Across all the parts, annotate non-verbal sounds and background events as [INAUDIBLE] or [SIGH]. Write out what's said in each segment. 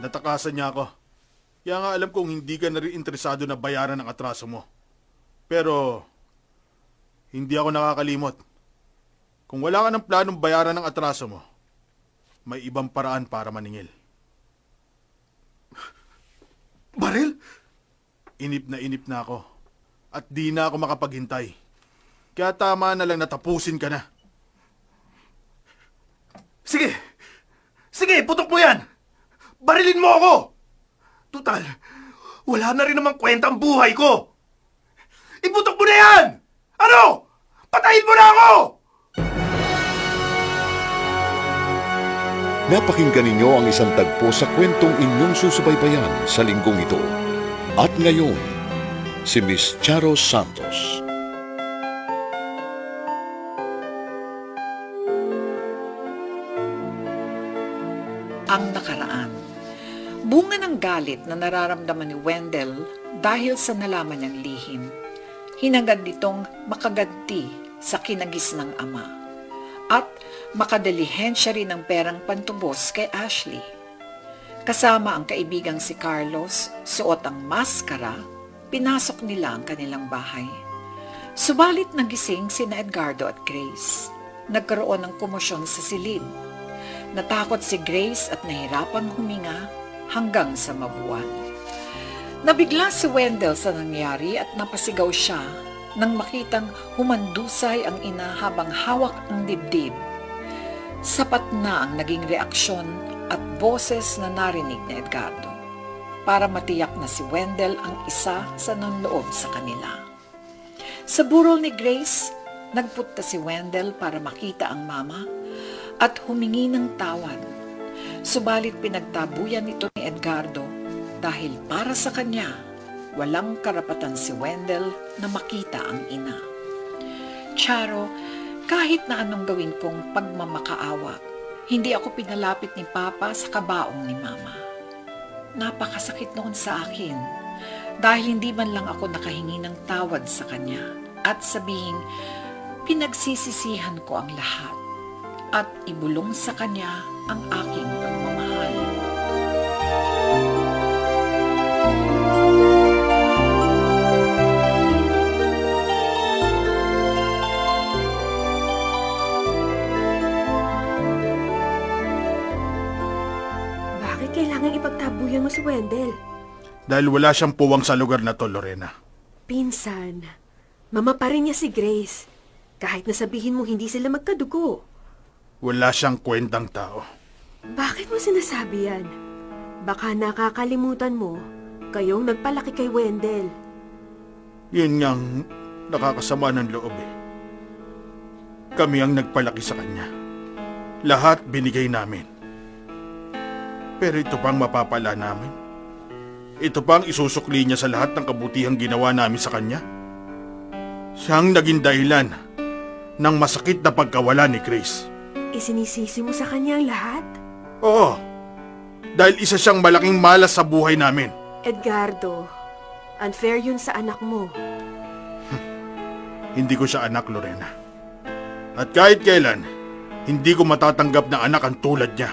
Natakasan niya ako. Kaya nga alam kong hindi ka na rin interesado na bayaran ang atraso mo. Pero, hindi ako nakakalimot. Kung wala ka ng planong bayaran ng atraso mo, may ibang paraan para maningil. [SIGHS] Baril? Inip na inip na ako. At di na ako makapaghintay. Kaya tama na lang natapusin ka na. Sige! Sige, putok mo yan! Barilin mo ako! Tutal, wala na rin namang kwenta ang buhay ko! Iputok mo na yan! Ano? Patayin mo na ako! Napakinggan ninyo ang isang tagpo sa kwentong inyong susubaybayan sa linggong ito. At ngayon, si Miss Charo Santos. Galit na nararamdaman ni Wendell dahil sa nalaman niyang lihim. Hinagad nitong makaganti sa kinagis ng ama at makadalihensya rin ng perang pantubos kay Ashley. Kasama ang kaibigang si Carlos, suot ang maskara, pinasok nila ang kanilang bahay. Subalit nagising sina Edgardo at Grace. Nagkaroon ng komosyon sa silid Natakot si Grace at nahirapang huminga hanggang sa mabuwan. Nabigla si Wendell sa nangyari at napasigaw siya nang makitang humandusay ang ina habang hawak ang dibdib. Sapat na ang naging reaksyon at boses na narinig ni Edgardo para matiyak na si Wendell ang isa sa nanloob sa kanila. Sa burol ni Grace, nagpunta si Wendell para makita ang mama at humingi ng tawad. Subalit pinagtabuyan ito ni Edgardo dahil para sa kanya, walang karapatan si Wendell na makita ang ina. Charo, kahit na anong gawin kong pagmamakaawa, hindi ako pinalapit ni Papa sa kabaong ni Mama. Napakasakit noon sa akin dahil hindi man lang ako nakahingi ng tawad sa kanya at sabihin, pinagsisisihan ko ang lahat at ibulong sa kanya ang aking pagmamahal. Bakit kailangan ipagtabuyan mo si Wendell? Dahil wala siyang puwang sa lugar na to, Lorena. Pinsan, mama pa rin niya si Grace. Kahit nasabihin mo hindi sila magkadugo. Wala siyang kwentang tao. Bakit mo sinasabi yan? Baka nakakalimutan mo, kayong nagpalaki kay Wendell. Yun ngang nakakasama ng loob eh. Kami ang nagpalaki sa kanya. Lahat binigay namin. Pero ito pang mapapala namin. Ito pang isusukli niya sa lahat ng kabutihang ginawa namin sa kanya. Siyang naging dahilan ng masakit na pagkawala ni Grace. Isinisisi mo sa kanya ang lahat? Oo. Dahil isa siyang malaking malas sa buhay namin. Edgardo, unfair yun sa anak mo. [LAUGHS] Hindi ko siya anak, Lorena. At kahit kailan, hindi ko matatanggap na anak ang tulad niya.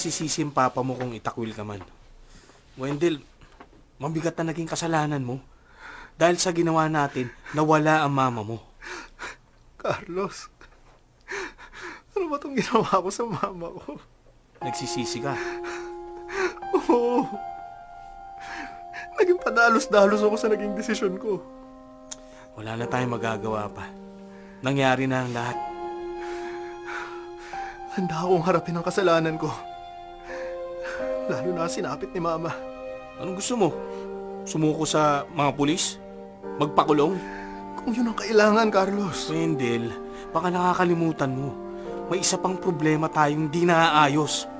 Hindi mo masisisi ang papa mo kung itakwil ka man. Wendell, mabigat na naging kasalanan mo. Dahil sa ginawa natin, nawala ang mama mo. Carlos, ano ba itong ginawa ko sa mama ko? Nagsisisi ka. Oo. Naging padalos-dalos ako sa naging desisyon ko. Wala na tayong magagawa pa. Nangyari na ang lahat. Handa akong harapin ang kasalanan ko. Lalo na sinapit ni Mama. Anong gusto mo? Sumuko sa mga pulis? Magpakulong? Kung yun ang kailangan, Carlos. Wendell, baka nakakalimutan mo. May isa pang problema tayong di naaayos.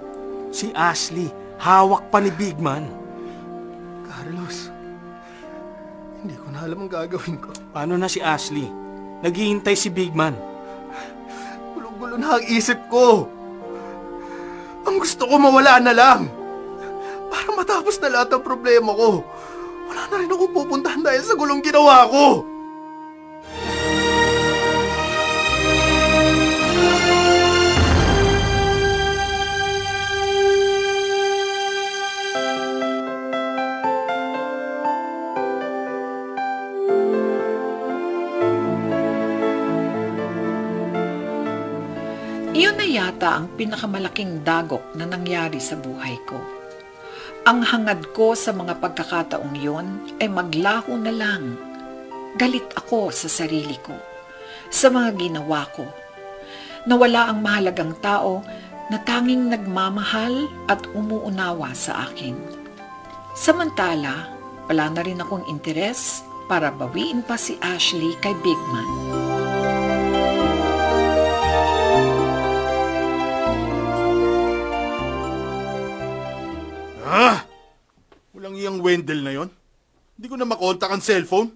Si Ashley, hawak pa ni Big Man. Carlos, Hindi ko na alam ang gagawin ko. Paano na si Ashley? Naghihintay si Big Man. Gulo-gulo na ang isip ko. Ang gusto ko mawala na lang. Para matapos na lahat ng problema ko. Wala na rin ako pupuntahan dahil sa gulong ginawa ko. Iyon na yata ang pinakamalaking dagok na nangyari sa buhay ko. Ang hangad ko sa mga pagkakataong yun ay maglaho na lang. Galit ako sa sarili ko, sa mga ginawa ko. Nawala ang mahalagang tao na tanging nagmamahal at umuunawa sa akin. Samantala, wala na rin akong interes para bawiin pa si Ashley kay Big Ah! Walang iyang Wendell na yon. Hindi ko na makontak ang cellphone.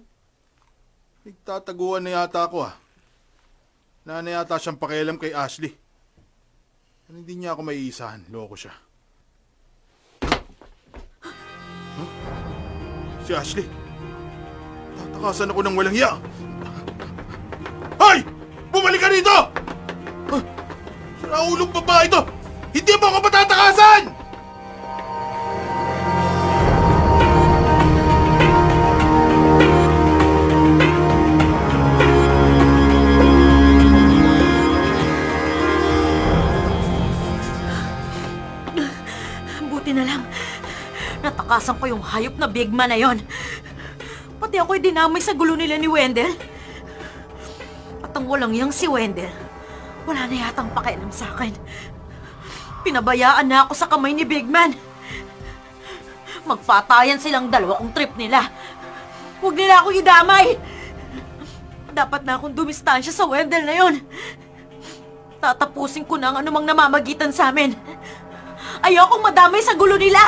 Nagtataguan na yata ako ah. Na na yata siyang pakialam kay Ashley. Ano hindi niya ako maiisahan. Loko siya. Huh? Si Ashley. Tatakasan ako ng walang hiya. Hoy! Bumalik ka rito! Huh? Siraulong babae ito! Hindi mo ako patatakasan! Natakasan ko yung hayop na big man na yon. Pati ako'y dinamay sa gulo nila ni Wendell. At ang walang yang si Wendell, wala na yatang pakialam sa akin. Pinabayaan na ako sa kamay ni Big Man. Magpatayan silang dalawa kung trip nila. Huwag nila ako idamay. Dapat na akong dumistansya sa Wendell na yon. Tatapusin ko na ang anumang namamagitan sa amin. Ayokong madamay sa gulo nila!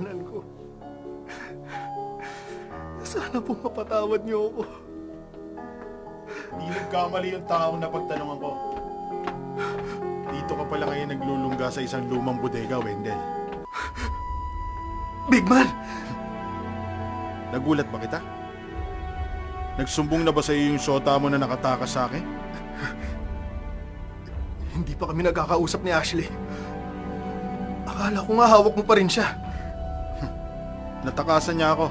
Kasalanan ko. Sana po mapatawad niyo ako. Di nagkamali yung taong napagtanungan ko. Dito ka pala ngayon naglulungga sa isang lumang bodega, Wendell. Big Man! Nagulat ba kita? Nagsumbong na ba sa iyo yung shota mo na nakatakas sa akin? Hindi pa kami nagkakausap ni Ashley. Akala ko nga hawak mo pa rin siya. Natakasan niya ako.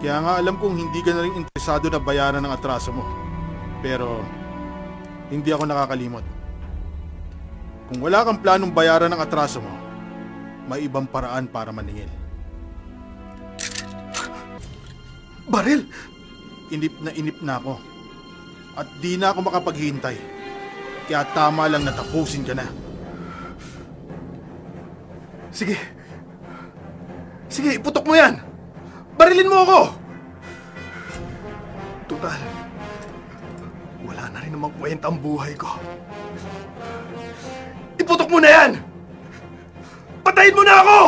Kaya nga alam kong hindi ka na rin interesado na bayaran ng atraso mo. Pero, hindi ako nakakalimot. Kung wala kang planong bayaran ng atraso mo, may ibang paraan para maningil. Baril! Inip na inip na ako. At di na ako makapaghintay. Kaya tama lang na tapusin ka na. Sige. Sige, iputok mo yan! Barilin mo ako! Tutal, wala na rin namang kwenta ang buhay ko. Iputok mo na yan! Patayin mo na ako!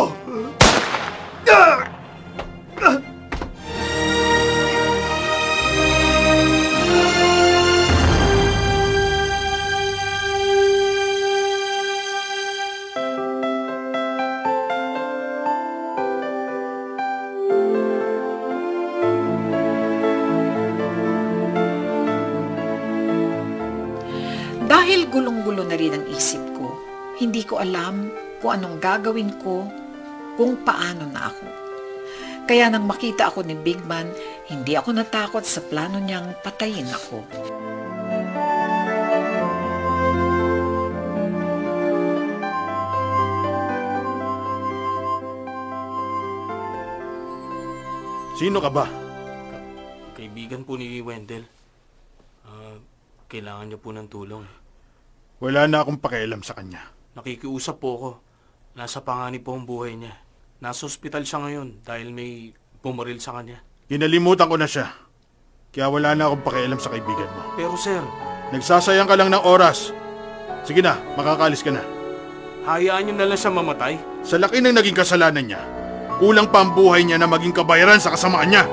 Ah! Alam kung anong gagawin ko, kung paano na ako. Kaya nang makita ako ni Big Man, hindi ako natakot sa plano niyang patayin ako. Sino ka ba? Kaibigan po ni Wendell. Ah, kailangan niya po ng tulong. Wala na akong pakialam sa kanya. Nakikiusap po ako. Nasa panganib po ang buhay niya. Nasa ospital siya ngayon dahil may bumaril sa kanya. Kinalimutan ko na siya. Kaya wala na akong pakialam sa kaibigan mo. Pero sir, Nagsasayang ka lang ng oras. Sige na, makakalis ka na. hayaan niyo na lang siya mamatay. Sa laki ng naging kasalanan niya, kulang pa ang buhay niya na maging kabayaran sa kasamaan niya.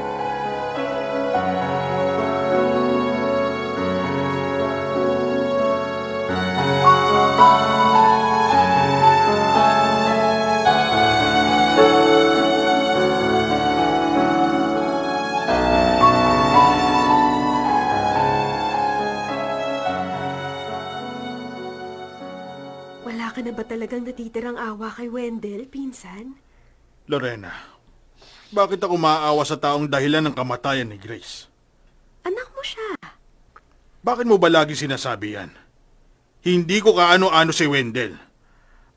Wala ka na ba talagang natitirang awa kay Wendell, pinsan? Lorena, bakit ako maaawa sa taong dahilan ng kamatayan ni Grace? Anak mo siya. Bakit mo ba lagi sinasabi yan? Hindi ko kaano-ano si Wendell.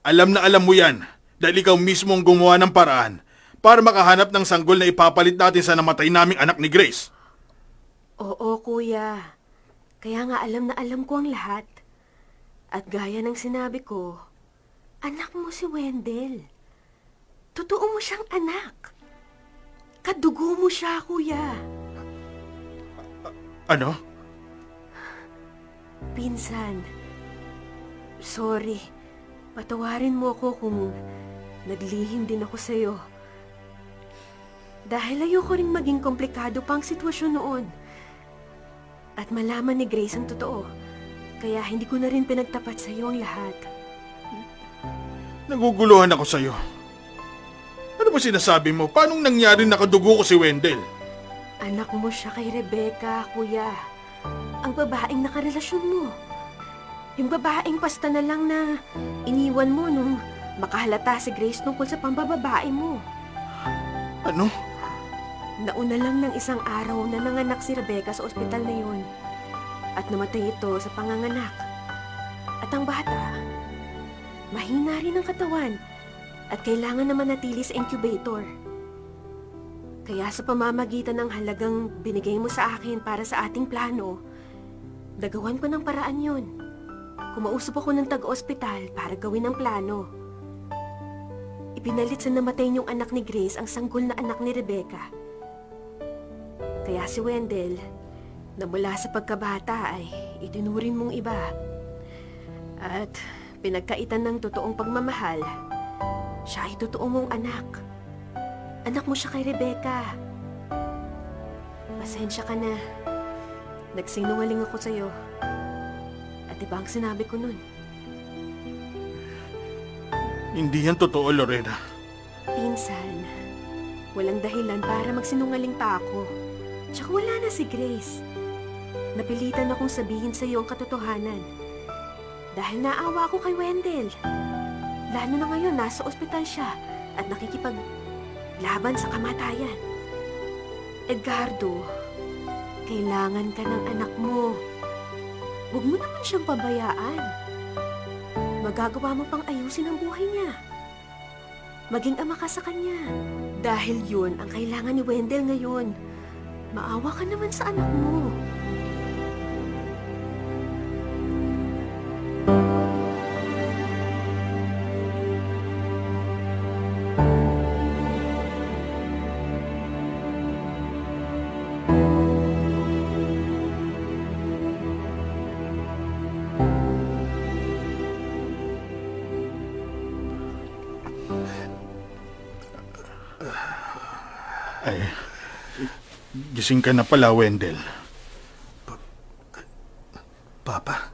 Alam na alam mo yan dahil ikaw mismo ang gumawa ng paraan para makahanap ng sanggol na ipapalit natin sa namatay naming anak ni Grace. Oo, kuya. Kaya nga alam na alam ko ang lahat. At gaya ng sinabi ko, anak mo si Wendell. Totoo mo siyang anak. Kadugo mo siya, kuya. Ano? Pinsan, sorry. Patawarin mo ako kung naglihim din ako sa'yo. Dahil ayoko rin maging komplikado pang sitwasyon noon. At malaman ni Grace ang totoo. Kaya hindi ko na rin pinagtapat sa iyo ang lahat. Naguguluhan ako sa'yo. Ano ba sinasabi mo? Paano nangyari nakadugo ko si Wendell? Anak mo siya kay Rebecca, kuya. Ang babaeng nakarelasyon mo. Yung babaeng pasta na lang na iniwan mo nung makahalata si Grace tungkol sa pambababae mo. Ano? Nauna lang ng isang araw na nanganak si Rebecca sa ospital na yun. At namatay ito sa panganganak. At ang bata, mahina rin ang katawan at kailangan na manatili sa incubator. Kaya sa pamamagitan ng halagang binigay mo sa akin para sa ating plano, nagawan ko ng paraan yun. Kumausap ako ng taga-ospital para gawin ang plano. Ipinalit sa namatay niyong anak ni Grace ang sanggol na anak ni Rebecca. Kaya si Wendell, na mula sa pagkabata ay itinuring mong iba. At pinagkaitan ng totoong pagmamahal, siya ay totoo mong anak. Anak mo siya kay Rebecca. Pasensya ka na. Nagsinungaling ako sa'yo. At iba ang sinabi ko nun. Hindi yan totoo, Lorena. Pinsan, walang dahilan para magsinungaling pa ako. Tsaka wala na si Grace. Napilitan akong sabihin sa iyo ang katotohanan. Dahil naawa ko kay Wendell. Lalo na ngayon, nasa ospital siya at nakikipag laban sa kamatayan. Edgardo, kailangan ka ng anak mo. Huwag mo naman siyang pabayaan. Magagawa mo pang ayusin ang buhay niya. Maging ama ka sa kanya. Dahil yun ang kailangan ni Wendell ngayon. Maawa ka naman sa anak mo. Gising ka na pala, Wendell. Papa,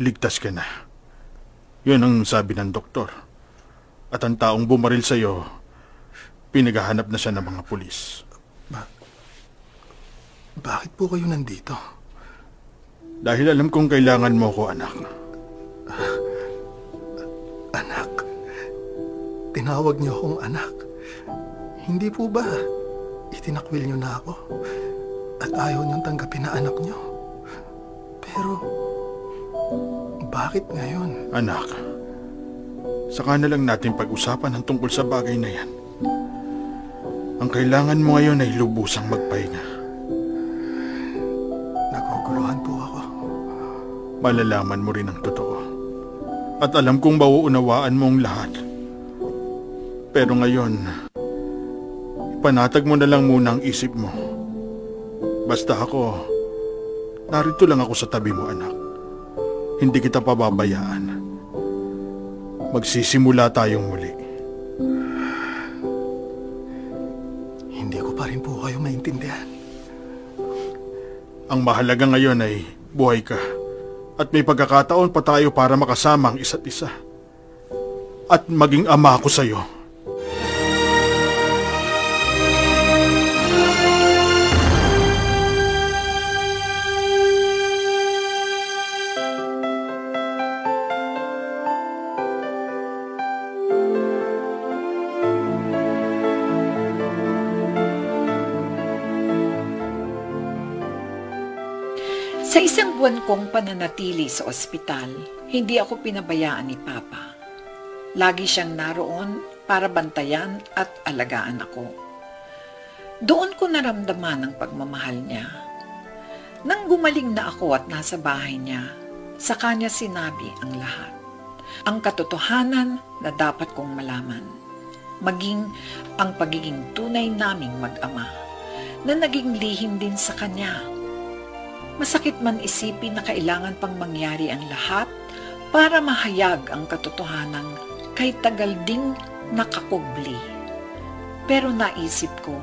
Ligtas ka na. Yun ang sabi ng doktor. At ang taong bumaril sa'yo, pinaghahanap na siya ng mga pulis. bakit po kayo nandito? Dahil alam kong kailangan mo ko, anak. Anak. Tinawag niyo akong anak. Hindi po ba itinakwil niyo na ako? At ayaw niyong tanggapin na anak niyo? Pero, bakit ngayon? Anak, saka na lang natin pag-usapan ang tungkol sa bagay na yan. Ang kailangan mo ngayon ay lubusang magpahinga. Naguguluhan po ako. malalaman mo rin ang totoo. At alam kong mauunawaan mo ang lahat. Pero ngayon, panatag mo na lang muna ang isip mo. Basta ako, narito lang ako sa tabi mo anak. Hindi kita pababayaan. Magsisimula tayong muli. Hindi ko pa rin po kayo maintindihan. Ang mahalaga ngayon ay buhay ka. At may pagkakataon pa tayo para makasama ang isa't isa. At maging ama ako sa'yo. Sa isang buwan kong pananatili sa ospital, hindi ako pinabayaan ni Papa. Lagi siyang naroon para bantayan at alagaan ako. Doon ko naramdaman ang pagmamahal niya. Nang gumaling na ako at nasa bahay niya, sa kanya sinabi ang lahat. Ang katotohanan na dapat kong malaman. Maging ang pagiging tunay naming mag-ama na naging lihim din sa kanya. Masakit man isipin na kailangan pang mangyari ang lahat para mahayag ang katotohanan kay tagal ding nakakubli. Pero naisip ko,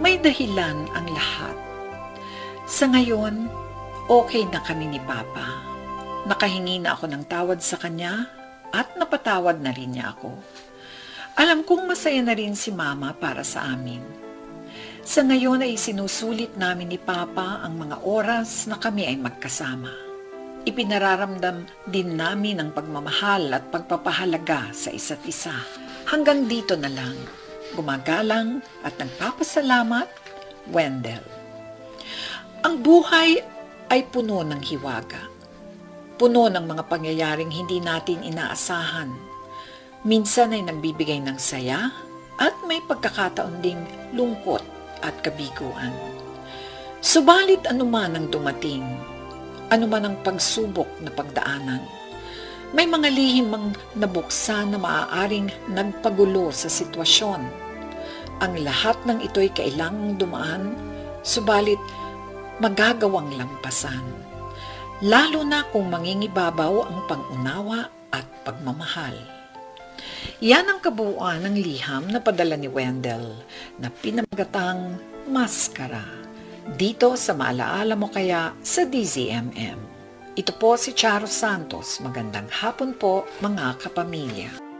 may dahilan ang lahat. Sa ngayon, okay na kami ni Papa. Nakahingi na ako ng tawad sa kanya at napatawad na rin niya ako. Alam kong masaya na rin si Mama para sa amin. Sa ngayon ay sinusulit namin ni Papa ang mga oras na kami ay magkasama. Ipinararamdam din namin ang pagmamahal at pagpapahalaga sa isa't isa. Hanggang dito na lang. Gumagalang at nagpapasalamat, Wendell. Ang buhay ay puno ng hiwaga. Puno ng mga pangyayaring hindi natin inaasahan. Minsan ay nagbibigay ng saya at may pagkakataon ding lungkot at kabiguan. Subalit anuman ang dumating, anuman ang pagsubok na pagdaanan, may mga lihim mang nabuksan na maaaring nagpagulo sa sitwasyon. Ang lahat ng ito'y kailangang dumaan, subalit magagawang lampasan. Lalo na kung mangingibabaw ang pangunawa at pagmamahal. Yan ang kabuuan ng liham na padala ni Wendell na pinamagatang maskara. Dito sa Maalaala Mo Kaya sa DZMM. Ito po si Charo Santos. Magandang hapon po mga kapamilya.